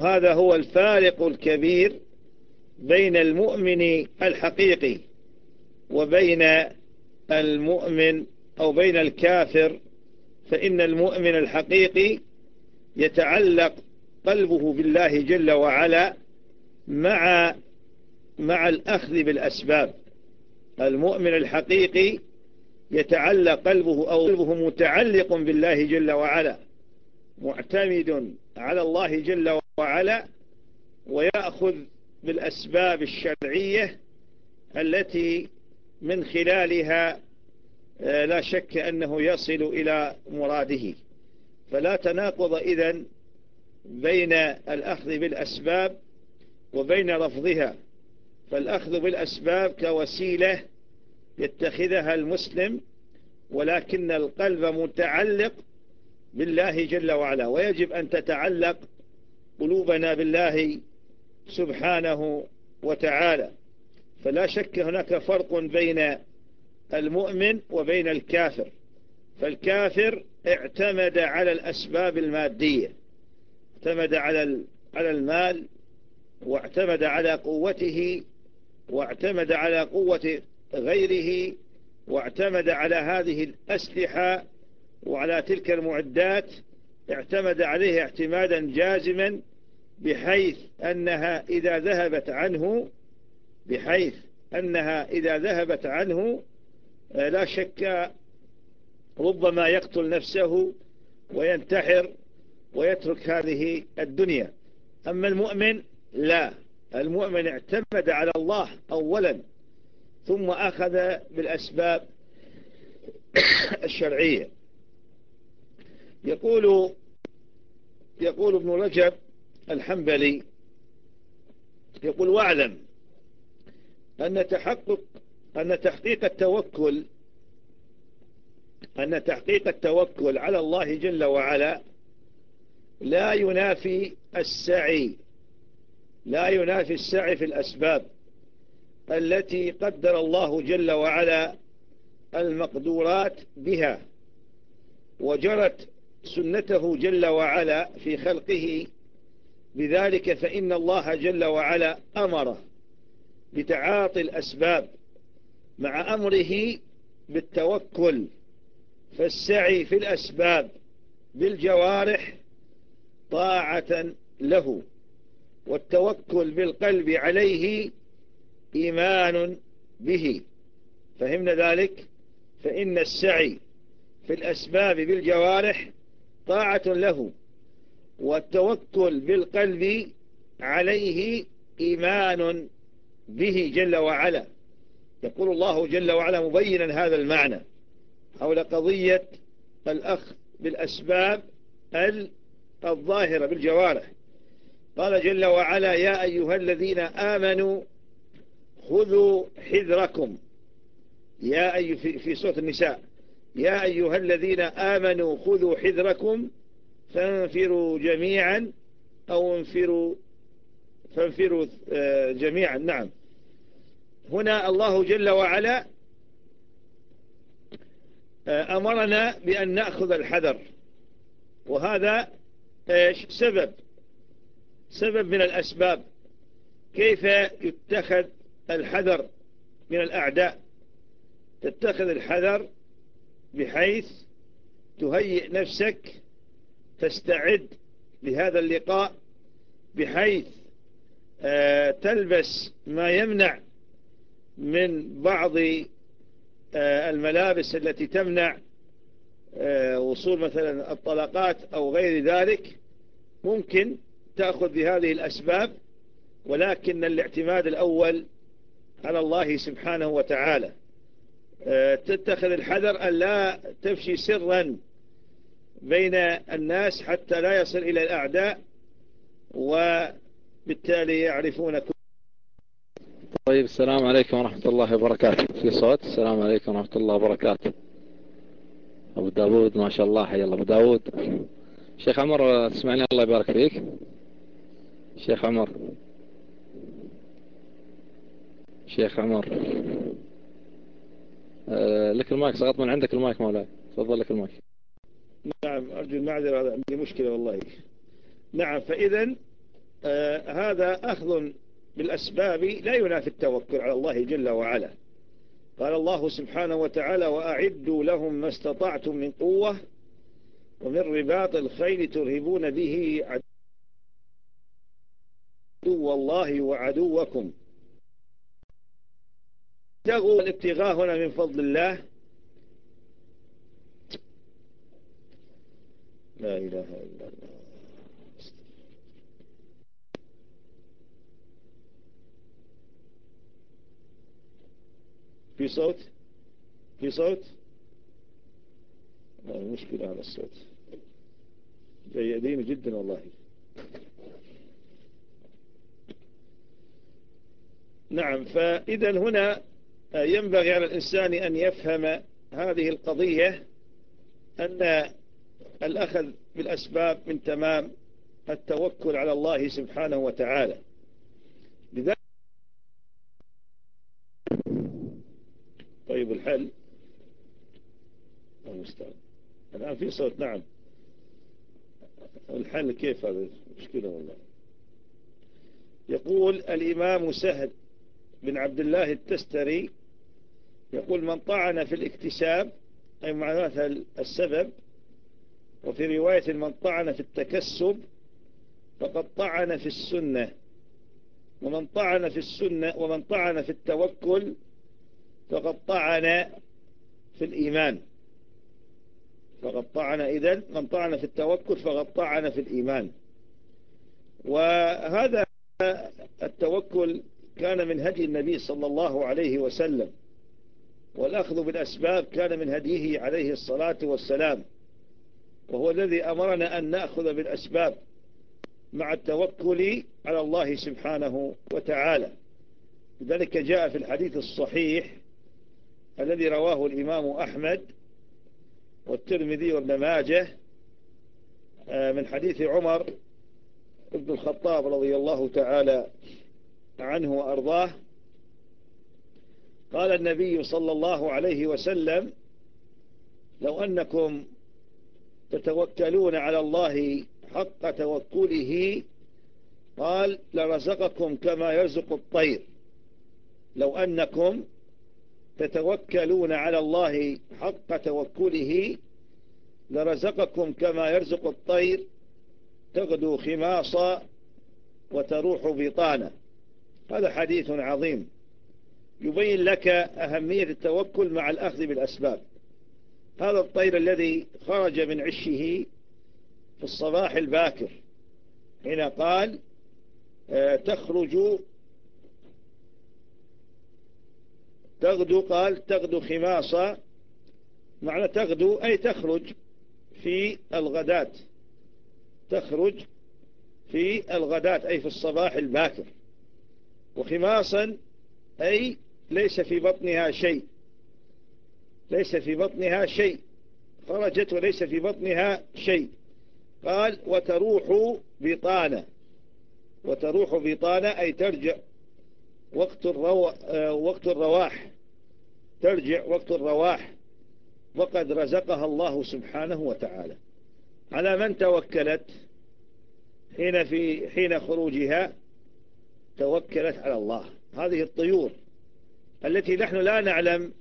هذا هو الفارق الكبير بين المؤمن الحقيقي وبين المؤمن أو بين الكافر فإن المؤمن الحقيقي يتعلق قلبه بالله جل وعلا مع مع الأخذ بالأسباب. المؤمن الحقيقي يتعلق قلبه أو قلبه متعلق بالله جل وعلا معتمد على الله جل وعلا. ويأخذ بالأسباب الشرعية التي من خلالها آه، لا شك أنه يصل إلى مراده. فلا تناقض إذن بين الأخذ بالأسباب وبين رفضها. فالأخذ بالأسباب كوسيلة يتخذها المسلم ولكن القلب متعلق بالله جل وعلا. ويجب أن تتعلق قلوبنا بالله سبحانه وتعالى. فلا شك هناك فرق بين المؤمن وبين الكافر. فالكافر اعتمد على الأسباب المادية اعتمد على على المال واعتمد على قوته واعتمد على قوة غيره واعتمد على هذه الأسلحة وعلى تلك المعدات اعتمد عليه اعتمادا جازما بحيث أنها إذا ذهبت عنه بحيث أنها إذا ذهبت عنه آه، لا شك ربما يقتل نفسه وينتحر ويترك هذه الدنيا. أما المؤمن لا. المؤمن اعتمد على الله أولا ثم أخذ بالأسباب الشرعية. يقول يقول ابن رجب الحنبلي يقول واعلم أن تحقق أن تحقيق التوكل أن تحقيق التوكل على الله جل وعلا لا ينافي السعي لا ينافي السعي في الأسباب التي قدر الله جل وعلا المقدورات بها وجرت سنته جل وعلا في خلقه بذلك فإن الله جل وعلا أمر بتعاطي الأسباب مع أمره بالتوكل فالسعي في الأسباب بالجوارح طاعة له والتوكل بالقلب عليه إيمان به. فهمنا ذلك؟ فإن السعي في الأسباب بالجوارح طاعة له. والتوكل بالقلب عليه إيمان به جل وعلا. يقول الله جل وعلا مبينا هذا المعنى حول قضية الأخ بالأسباب الظاهرة بالجوارح. قال جل وعلا يا أيها الذين آمنوا خذوا حذركم. يا أي في, صوت النساء يا أيها الذين آمنوا خذوا حذركم فانفروا جميعا أو انفروا فانفروا آه، جميعا. نعم. هنا الله جل وعلا آه، أمرنا بأن نأخذ الحذر. وهذا إيش سبب سبب من الأسباب. كيف يتخذ الحذر من الأعداء؟ تتخذ الحذر بحيث تهيئ نفسك تستعد لهذا اللقاء بحيث آه، تلبس ما يمنع من بعض آه، الملابس التي تمنع آه، وصول مثلا الطلقات أو غير ذلك. ممكن تأخذ بهذه الأسباب ولكن الاعتماد الأول على الله سبحانه وتعالى. تتخذ الحذر أن لا تفشي سرا بين الناس حتى لا يصل إلى الأعداء وبالتالي يعرفون كل طيب السلام عليكم ورحمة الله وبركاته. في صوت؟ السلام عليكم ورحمة الله وبركاته. أبو داود ما شاء الله حي الله. أبو داود. شيخ عمر تسمعني؟ الله يبارك فيك. شيخ عمر. شيخ عمر. آه لك المايك سقط من عندك المايك مولاي. تفضل لك المايك. نعم أرجو المعذرة عندي مشكلة والله. نعم فإذا آه هذا أخذ بالأسباب لا ينافي التوكل على الله جل وعلا. قال الله سبحانه وتعالى وأعدوا لهم ما استطعتم من قوة ومن رباط الخيل ترهبون به عدو الله وعدوكم. ابتغوا الابتغاء هنا من فضل الله. لا إله إلا الله. في صوت؟ في صوت؟ مشكلة على الصوت. جيدين جدا والله. نعم فإذا هنا ينبغي على الإنسان أن يفهم هذه القضية أن الأخذ بالأسباب من تمام التوكل على الله سبحانه وتعالى. لذلك طيب الحل؟ المستعد الآن في صوت نعم. الحل كيف هذا؟ مشكلة والله. يقول الإمام سهل بن عبد الله التستري يقول من طعن في الاكتساب أي معناته السبب وفي رواية من طعن في التكسب فقد طعن في السنة. ومن طعن في السنة ومن طعن في التوكل فقد طعن في الإيمان. فقد طعن إذن من طعن في التوكل فقد طعن في الإيمان. وهذا التوكل كان من هدي النبي صلى الله عليه وسلم والأخذ بالأسباب كان من هديه عليه الصلاة والسلام. وهو الذي أمرنا أن نأخذ بالأسباب مع التوكل على الله سبحانه وتعالى. لذلك جاء في الحديث الصحيح الذي رواه الإمام أحمد والترمذي وابن ماجه آه، من حديث عمر ابن الخطاب رضي الله تعالى عنه وأرضاه. قال النبي صلى الله عليه وسلم لو أنكم تتوكلون على الله حق توكله قال لرزقكم كما يرزق الطير. لو أنكم تتوكلون على الله حق توكله لرزقكم كما يرزق الطير تغدو خماصا وتروح بطانا هذا حديث عظيم. يبين لك أهمية التوكل مع الأخذ بالأسباب. هذا الطير الذي خرج من عشه في الصباح الباكر حين قال آه، تخرج تغدو قال تغدو خماصة. معنى تغدو أي تخرج في الغداة. تخرج في الغداة أي في الصباح الباكر. وخماصا أي ليس في بطنها شيء. ليس في بطنها شيء. خرجت وليس في بطنها شيء. قال وتروح بطانة. وتروح بطانة أي ترجع وقت, الرو... آه، وقت الرواح. ترجع وقت الرواح. وقد رزقها الله سبحانه وتعالى. على من توكلت؟ حين, في حين خروجها توكلت على الله. هذه الطيور التي نحن لا نعلم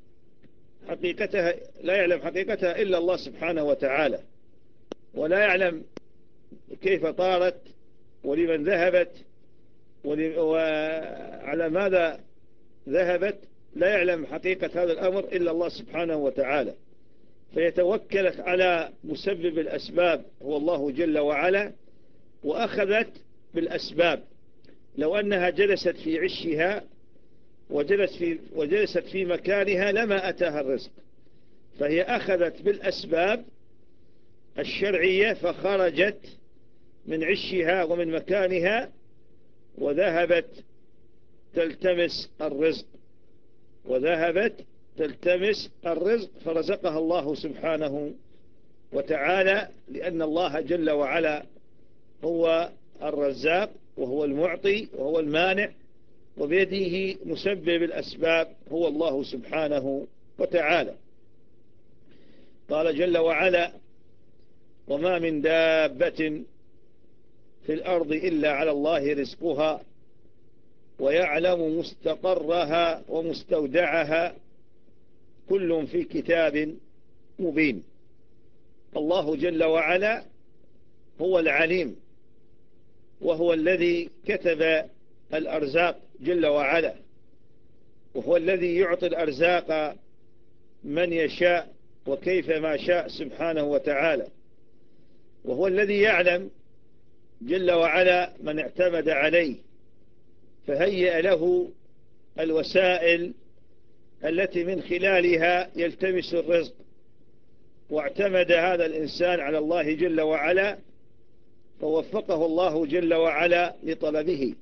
حقيقتها لا يعلم حقيقتها إلا الله سبحانه وتعالى. ولا يعلم كيف طارت ولمن ذهبت وعلى ماذا ذهبت. لا يعلم حقيقة هذا الأمر إلا الله سبحانه وتعالى. فيتوكل على مسبب الأسباب هو الله جل وعلا وأخذت بالأسباب. لو أنها جلست في عشها وجلست في, وجلست في مكانها لما أتاها الرزق. فهي أخذت بالأسباب الشرعية فخرجت من عشها ومن مكانها وذهبت تلتمس الرزق. وذهبت تلتمس الرزق فرزقها الله سبحانه وتعالى لأن الله جل وعلا هو الرزاق وهو المعطي وهو المانع. وبيده مسبب الأسباب هو الله سبحانه وتعالى. قال جل وعلا وما من دابة في الأرض إلا على الله رزقها ويعلم مستقرها ومستودعها كل في كتاب مبين. الله جل وعلا هو العليم وهو الذي كتب الأرزاق جل وعلا وهو الذي يعطي الأرزاق من يشاء وكيف ما شاء سبحانه وتعالى. وهو الذي يعلم جل وعلا من اعتمد عليه فهيئ له الوسائل التي من خلالها يلتمس الرزق. واعتمد هذا الإنسان على الله جل وعلا فوفقه الله جل وعلا لطلبه.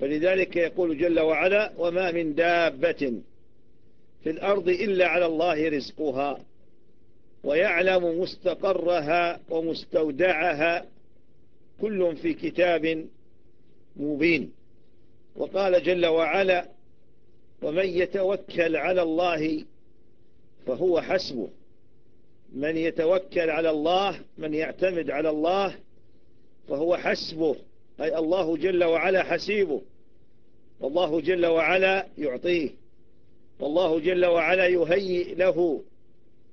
فلذلك يقول جل وعلا وما من دابة في الأرض إلا على الله رزقها ويعلم مستقرها ومستودعها كل في كتاب مبين. وقال جل وعلا ومن يتوكل على الله فهو حسبه. من يتوكل على الله من يعتمد على الله فهو حسبه. أي الله جل وعلا حسيبه. والله جل وعلا يعطيه. والله جل وعلا يهيئ له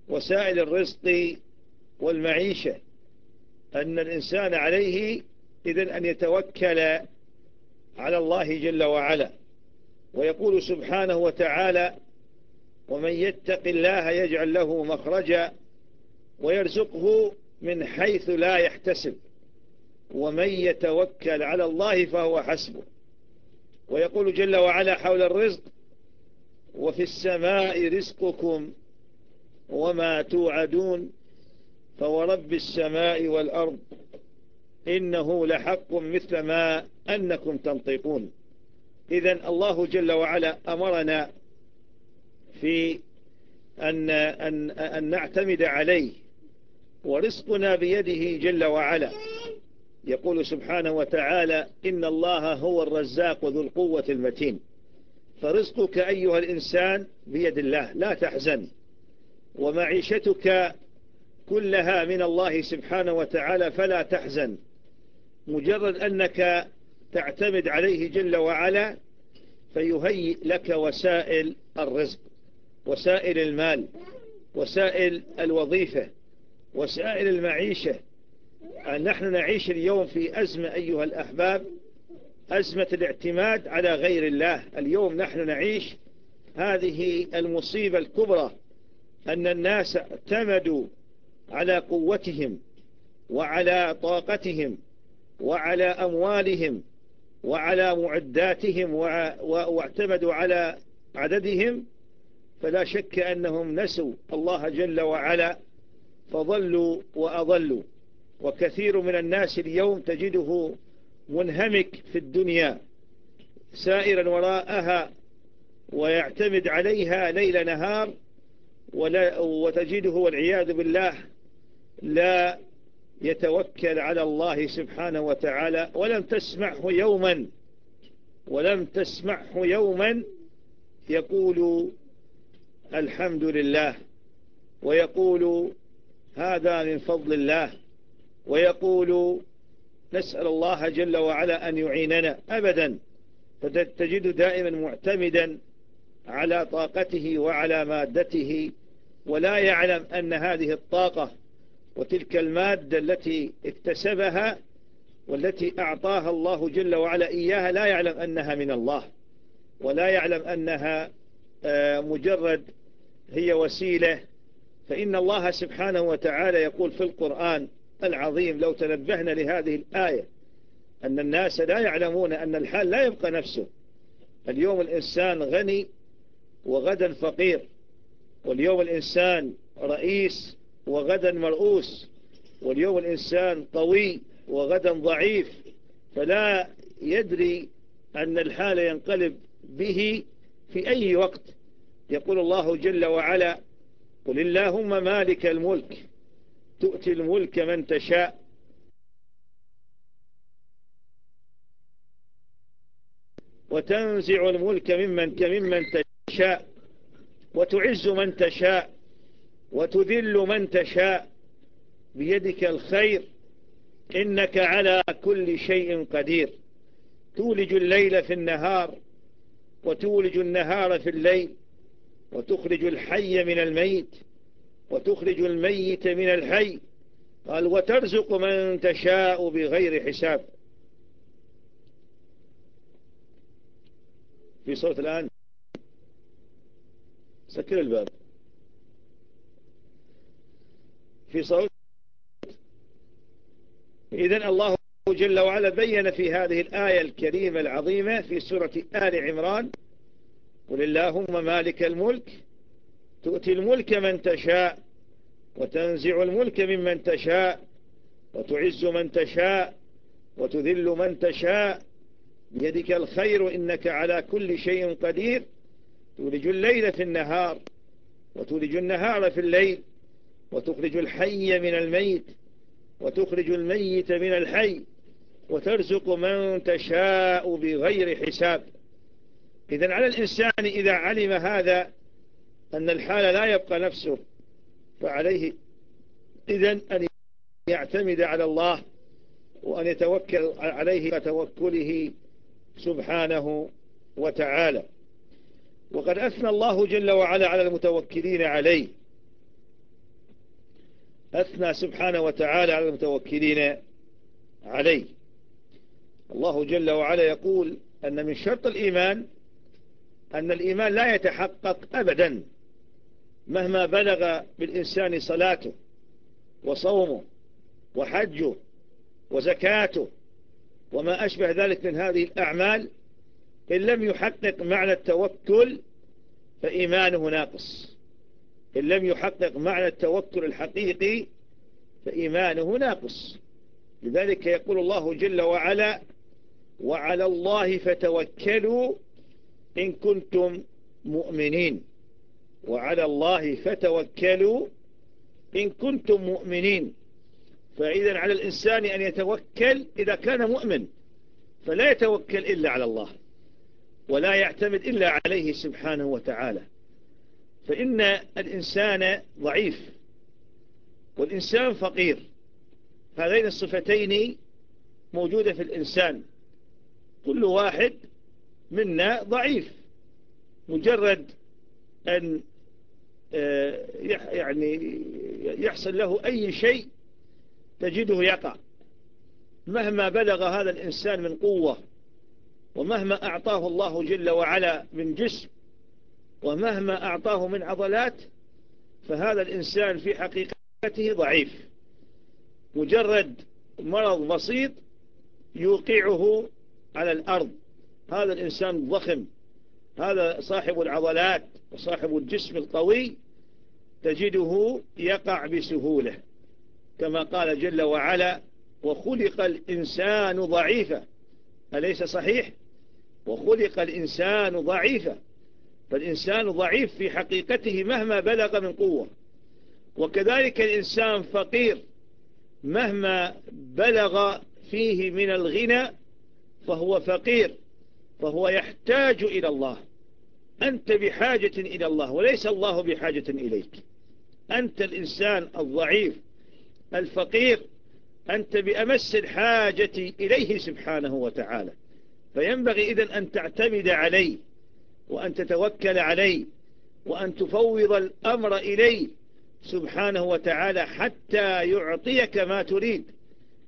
وسائل الرزق والمعيشة. أن الإنسان عليه إذن أن يتوكل على الله جل وعلا. ويقول سبحانه وتعالى ومن يتق الله يجعل له مخرجا ويرزقه من حيث لا يحتسب. ومن يتوكل على الله فهو حسبه. ويقول جل وعلا حول الرزق وفي السماء رزقكم وما توعدون فورب السماء والأرض إنه لحق مثل ما أنكم تنطقون. إذا الله جل وعلا أمرنا في أن, أن, أن نعتمد عليه ورزقنا بيده جل وعلا. يقول سبحانه وتعالى إن الله هو الرزاق ذو القوة المتين. فرزقك أيها الإنسان بيد الله لا تحزن. ومعيشتك كلها من الله سبحانه وتعالى فلا تحزن. مجرد أنك تعتمد عليه جل وعلا فيهيئ لك وسائل الرزق وسائل المال وسائل الوظيفة وسائل المعيشة نحن نعيش اليوم في أزمة أيها الأحباب أزمة الاعتماد على غير الله. اليوم نحن نعيش هذه المصيبة الكبرى أن الناس اعتمدوا على قوتهم وعلى طاقتهم وعلى أموالهم وعلى معداتهم واعتمدوا على عددهم. فلا شك أنهم نسوا الله جل وعلا فضلوا وأضلوا. وكثير من الناس اليوم تجده منهمك في الدنيا سائرا وراءها ويعتمد عليها ليل نهار ولا وتجده والعياذ بالله لا يتوكل على الله سبحانه وتعالى ولم تسمعه يوما ولم تسمعه يوما يقول الحمد لله ويقول هذا من فضل الله. ويقول نسأل الله جل وعلا أن يعيننا أبدا فتجد دائما معتمدا على طاقته وعلى مادته ولا يعلم أن هذه الطاقة وتلك المادة التي اكتسبها والتي أعطاها الله جل وعلا إياها لا يعلم أنها من الله ولا يعلم أنها آه، مجرد هي وسيلة. فإن الله سبحانه وتعالى يقول في القرآن العظيم لو تنبهنا لهذه الآية أن الناس لا يعلمون أن الحال لا يبقى نفسه. اليوم الإنسان غني وغدا فقير واليوم الإنسان رئيس وغدا مرؤوس واليوم الإنسان قوي وغدا ضعيف فلا يدري أن الحال ينقلب به في أي وقت. يقول الله جل وعلا قل اللهم مالك الملك تؤتي الملك من تشاء. وتنزع الملك ممن كممن تشاء. وتعز من تشاء. وتذل من تشاء. بيدك الخير. إنك على كل شيء قدير. تولج الليل في النهار. وتولج النهار في الليل. وتخرج الحي من الميت. وتخرج الميت من الحي. قال وترزق من تشاء بغير حساب. في صوت الآن. سكر الباب. في صوت إذن الله جل وعلا بين في هذه الآية الكريمة العظيمة في سورة آل عمران. قل اللهم مالك الملك تؤتي الملك من تشاء وتنزع الملك ممن تشاء وتعز من تشاء وتذل من تشاء. بيدك الخير إنك على كل شيء قدير. تولج الليل في النهار وتولج النهار في الليل وتخرج الحي من الميت وتخرج الميت من الحي وترزق من تشاء بغير حساب. إذا على الإنسان إذا علم هذا أن الحال لا يبقى نفسه فعليه إذا أن يعتمد على الله وأن يتوكل عليه كتوكله سبحانه وتعالى. وقد أثنى الله جل وعلا على المتوكلين عليه. أثنى سبحانه وتعالى على المتوكلين عليه. الله جل وعلا يقول أن من شرط الإيمان أن الإيمان لا يتحقق أبدا. مهما بلغ بالإنسان صلاته وصومه وحجه وزكاته وما أشبه ذلك من هذه الأعمال إن لم يحقق معنى التوكل فإيمانه ناقص. إن لم يحقق معنى التوكل الحقيقي فإيمانه ناقص. لذلك يقول الله جل وعلا وعلى الله فتوكلوا إن كنتم مؤمنين وعلى الله فتوكلوا إن كنتم مؤمنين. فإذا على الإنسان أن يتوكل إذا كان مؤمن فلا يتوكل إلا على الله ولا يعتمد إلا عليه سبحانه وتعالى. فإن الإنسان ضعيف والإنسان فقير هذين الصفتين موجودة في الإنسان. كل واحد منا ضعيف مجرد أن يعني يحصل له أي شيء تجده يقع. مهما بلغ هذا الإنسان من قوة ومهما أعطاه الله جل وعلا من جسم ومهما أعطاه من عضلات فهذا الإنسان في حقيقته ضعيف. مجرد مرض بسيط يوقعه على الأرض. هذا الإنسان ضخم. هذا صاحب العضلات وصاحب الجسم القوي تجده يقع بسهولة كما قال جل وعلا وخلق الإنسان ضعيفا أليس صحيح؟ وخلق الإنسان ضعيفا. فالإنسان ضعيف في حقيقته مهما بلغ من قوة. وكذلك الإنسان فقير مهما بلغ فيه من الغنى فهو فقير. فهو يحتاج إلى الله. أنت بحاجة إلى الله وليس الله بحاجة إليك. أنت الإنسان الضعيف الفقير أنت بأمس الحاجة إليه سبحانه وتعالى. فينبغي إذن أن تعتمد عليه وأن تتوكل عليه وأن تفوض الأمر إليه سبحانه وتعالى حتى يعطيك ما تريد.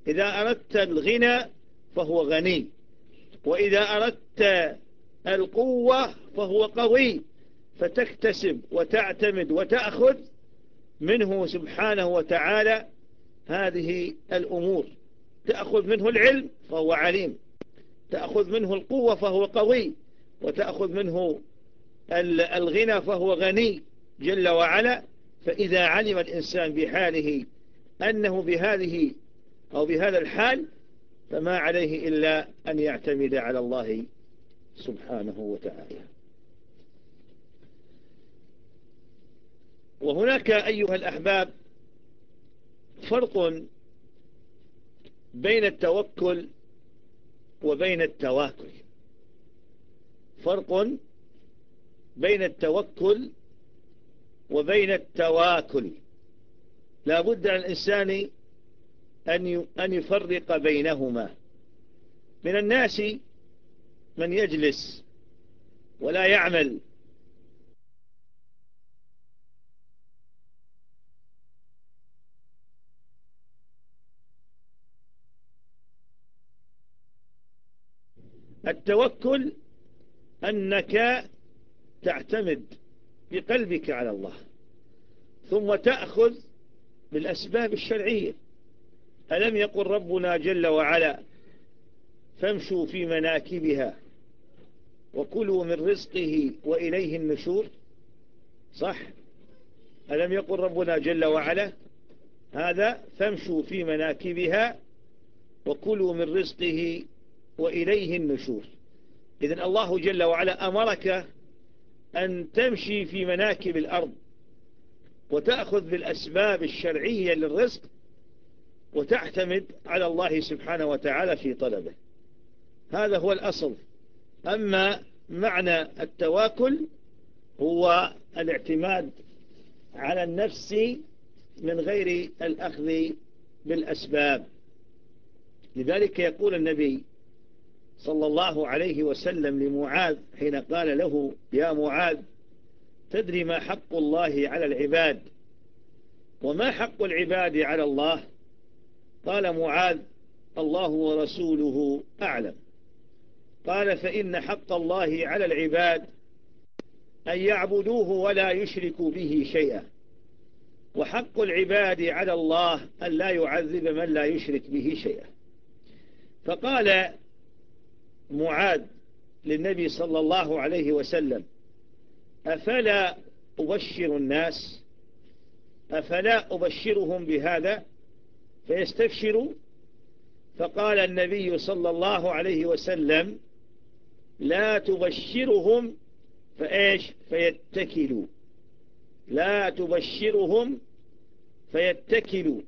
إذا أردت الغنى فهو غني. وإذا أردت القوة فهو قوي فتكتسب وتعتمد وتأخذ منه سبحانه وتعالى هذه الأمور. تأخذ منه العلم فهو عليم تأخذ منه القوة فهو قوي وتأخذ منه الغنى فهو غني جل وعلا. فإذا علم الإنسان بحاله أنه بهذه أو بهذا الحال فما عليه إلا أن يعتمد على الله سبحانه وتعالى. وهناك أيها الأحباب فرق بين التوكل وبين التواكل. فرق بين التوكل وبين التواكل. لا بد على الإنسان أن يفرق بينهما. من الناس من يجلس ولا يعمل. التوكل أنك تعتمد بقلبك على الله ثم تأخذ بالأسباب الشرعية. ألم يقل ربنا جل وعلا فامشوا في مناكبها وكلوا من رزقه وإليه النشور؟ صح. ألم يقل ربنا جل وعلا هذا فامشوا في مناكبها وكلوا من رزقه وإليه النشور. إذن الله جل وعلا أمرك أن تمشي في مناكب الأرض وتأخذ بالأسباب الشرعية للرزق وتعتمد على الله سبحانه وتعالى في طلبه. هذا هو الأصل. أما معنى التواكل هو الاعتماد على النفس من غير الأخذ بالأسباب. لذلك يقول النبي صلى الله عليه وسلم لمعاذ حين قال له يا معاذ تدري ما حق الله على العباد؟ وما حق العباد على الله؟ قال معاذ الله ورسوله أعلم. قال فإن حق الله على العباد أن يعبدوه ولا يشركوا به شيئا. وحق العباد على الله أن لا يعذب من لا يشرك به شيئا. فقال معاذ للنبي صلى الله عليه وسلم أفلا أبشر الناس؟ أفلا أبشرهم بهذا؟ فيستبشروا فقال النبي صلى الله عليه وسلم لا تبشرهم فإيش؟ فيتكلوا. لا تبشرهم فيتكلوا.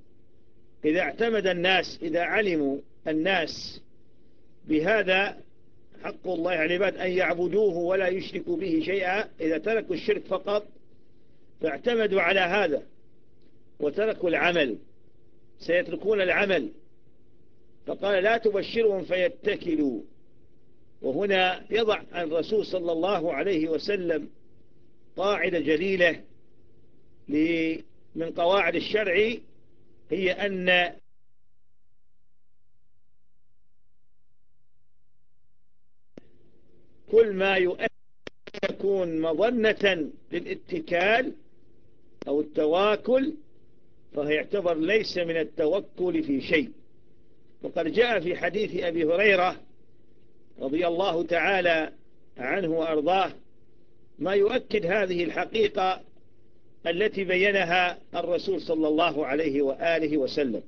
إذا اعتمد الناس إذا علموا الناس بهذا حق الله على العباد أن يعبدوه ولا يشركوا به شيئا. إذا تركوا الشرك فقط فاعتمدوا على هذا وتركوا العمل. سيتركون العمل. فقال لا تبشرهم فيتكلوا. وهنا يضع الرسول صلى الله عليه وسلم قاعدة جليلة من قواعد الشرع هي أن كل ما يكون مظنة للاتكال أو التواكل فهو يعتبر ليس من التوكل في شيء. وقد جاء في حديث أبي هريرة رضي الله تعالى عنه وأرضاه ما يؤكد هذه الحقيقة التي بينها الرسول صلى الله عليه وآله وسلم.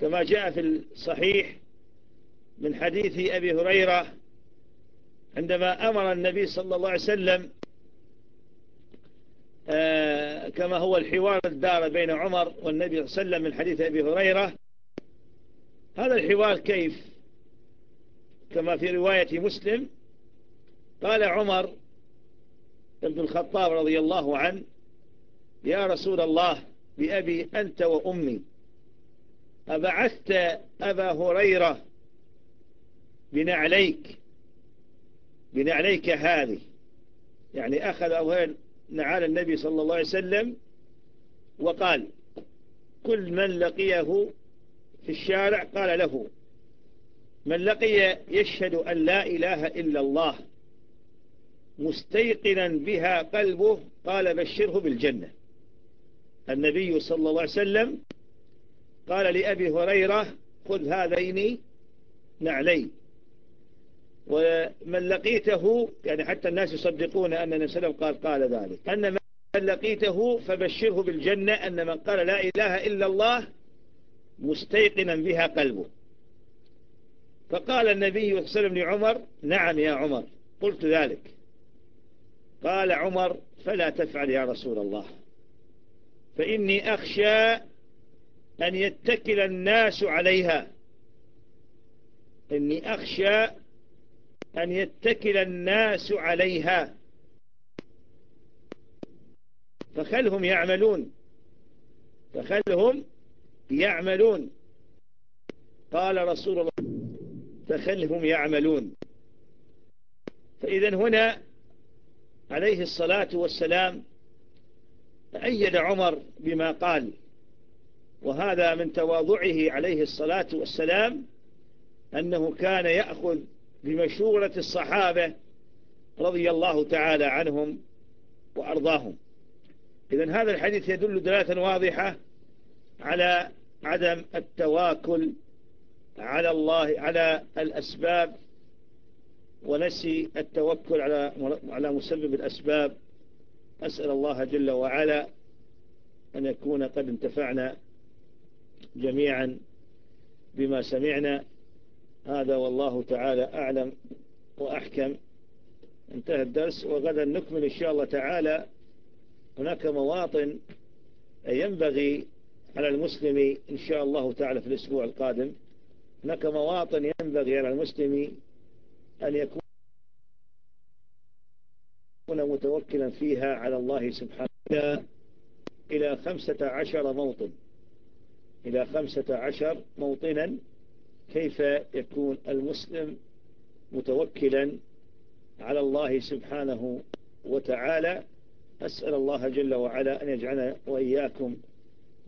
كما جاء في الصحيح من حديث أبي هريرة عندما أمر النبي صلى الله عليه وسلم كما هو الحوار الدار بين عمر والنبي صلى الله عليه وسلم من حديث أبي هريرة. هذا الحوار كيف؟ كما في رواية مسلم قال عمر بن الخطاب رضي الله عنه يا رسول الله بأبي أنت وأمي أبعثت أبا هريرة بنعليك بنعليك هذه. يعني أخذ أبو نعال النبي صلى الله عليه وسلم وقال كل من لقيه في الشارع قال له من لقي يشهد أن لا إله إلا الله مستيقنا بها قلبه قال بشره بالجنة. النبي صلى الله عليه وسلم قال لأبي هريرة خذ هذين نعلي ومن لقيته يعني حتى الناس يصدقون أن النبي صلى الله عليه وسلم قال قال ذلك. أن من لقيته فبشره بالجنة أن من قال لا إله إلا الله مستيقنا بها قلبه. فقال النبي صلى الله عليه وسلم لعمر نعم يا عمر قلت ذلك. قال عمر فلا تفعل يا رسول الله. فإني أخشى أن يتكل الناس عليها. إني أخشى أن يتكل الناس عليها. فخلهم يعملون. فخلهم يعملون. قال رسول الله فخلهم يعملون. فإذا هنا عليه الصلاة والسلام أيد عمر بما قال وهذا من تواضعه عليه الصلاة والسلام أنه كان يأخذ بمشورة الصحابة رضي الله تعالى عنهم وأرضاهم. إذن هذا الحديث يدل دلالة واضحة على عدم التواكل على الله على الأسباب ونسي التوكل على على مسبب الأسباب. أسأل الله جل وعلا أن يكون قد انتفعنا جميعا بما سمعنا. هذا والله تعالى أعلم وأحكم. انتهى الدرس وغدا نكمل إن شاء الله تعالى. هناك مواطن ينبغي على المسلم إن شاء الله تعالى في الأسبوع القادم. هناك مواطن ينبغي على المسلم أن يكون متوكلا فيها على الله سبحانه إلى خمسة عشر موطن. إلى خمسة عشر موطنا كيف يكون المسلم متوكلا على الله سبحانه وتعالى؟ أسأل الله جل وعلا أن يجعلنا وإياكم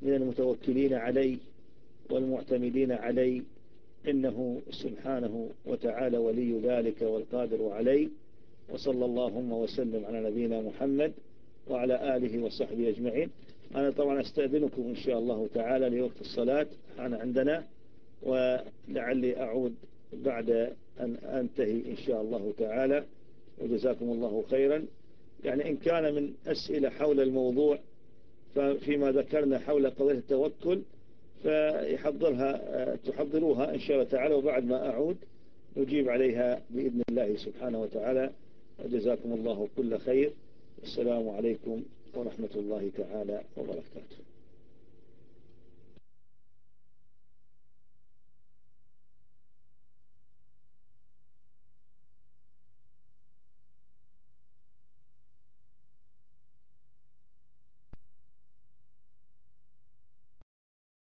من المتوكلين عليه والمعتمدين عليه إنه سبحانه وتعالى ولي ذلك والقادر عليه. وصلى اللهم وسلم على نبينا محمد وعلى آله وصحبه أجمعين. أنا طبعا أستأذنكم إن شاء الله تعالى لوقت الصلاة. أنا عندنا. ولعلي أعود بعد أن أنتهي إن شاء الله تعالى وجزاكم الله خيرا. يعني إن كان من أسئلة حول الموضوع فيما ذكرنا حول قضية التوكل فيحضرها تحضروها إن شاء الله تعالى. وبعد ما أعود نجيب عليها بإذن الله سبحانه وتعالى. وجزاكم الله كل خير. السلام عليكم ورحمة الله تعالى وبركاته.